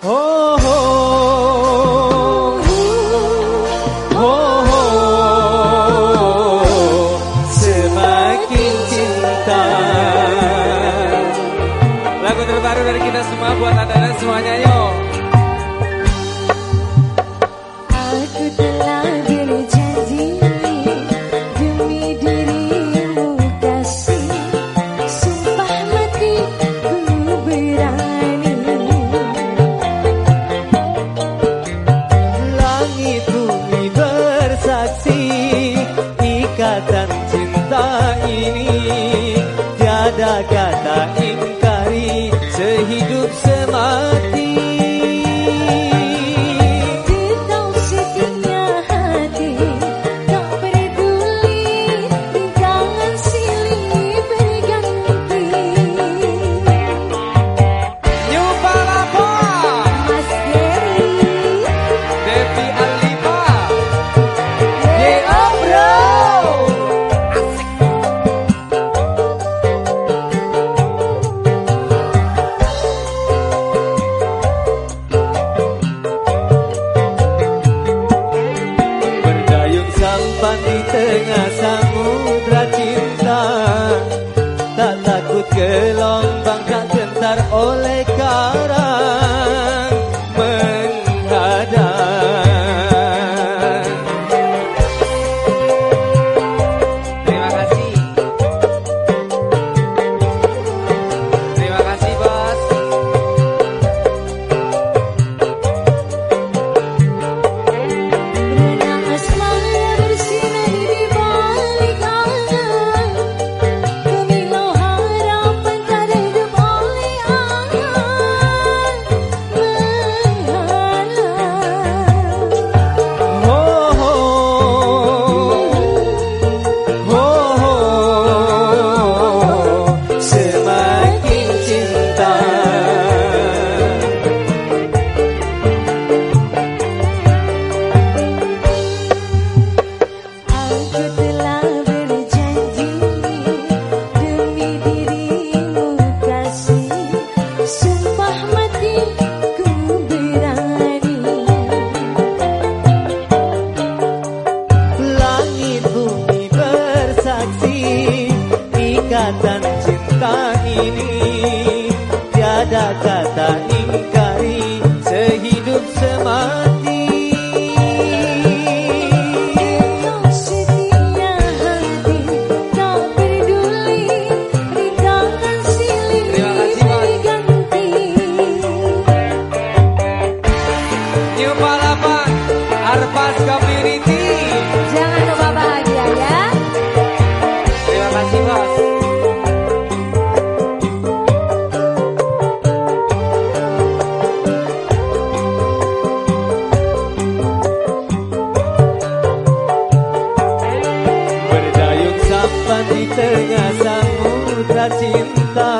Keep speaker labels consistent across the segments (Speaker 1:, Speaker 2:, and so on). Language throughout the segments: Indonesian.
Speaker 1: Oh, oh, semakin cinta. Lagu terbaru dari kita semua buat anda semuanya, yuk. citra cinta tak takut gelong
Speaker 2: Jangan lupa bahagia ya.
Speaker 3: Terima kasih bos.
Speaker 1: Di tengah samudra cinta.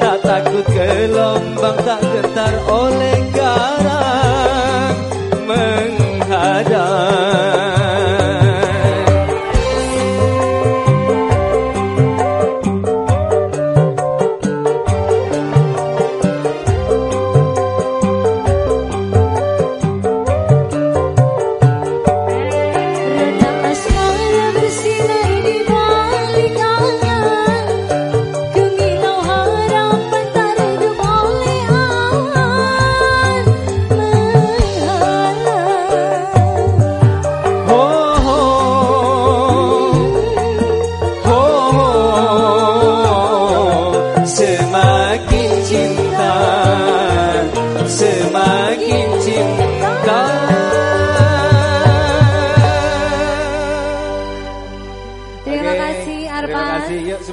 Speaker 1: Tak takut gelombang tak getar oleh karang Menghadang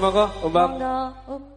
Speaker 1: Terima kasih Arpan.
Speaker 2: Terima